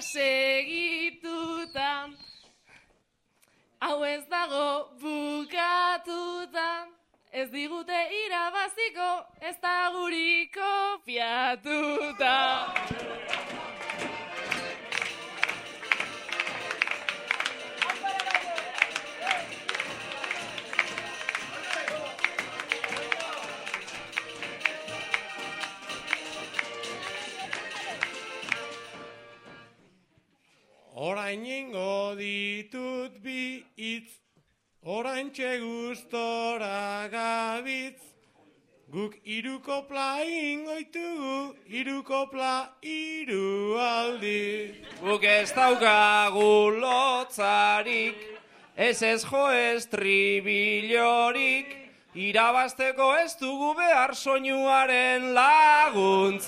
segituta. Hau ez dago bukatuta. Ez digute irabaziko, ez da guri kopiatuta. Orain ingo ditut bi hitz, orain gustora gabitz. Guk irukopla ingoitugu, irukopla iru aldi. Guk ez daukagu lotzarik, ez ez jo ez tribillorik, irabazteko ez dugu behar soinuaren laguntzarik.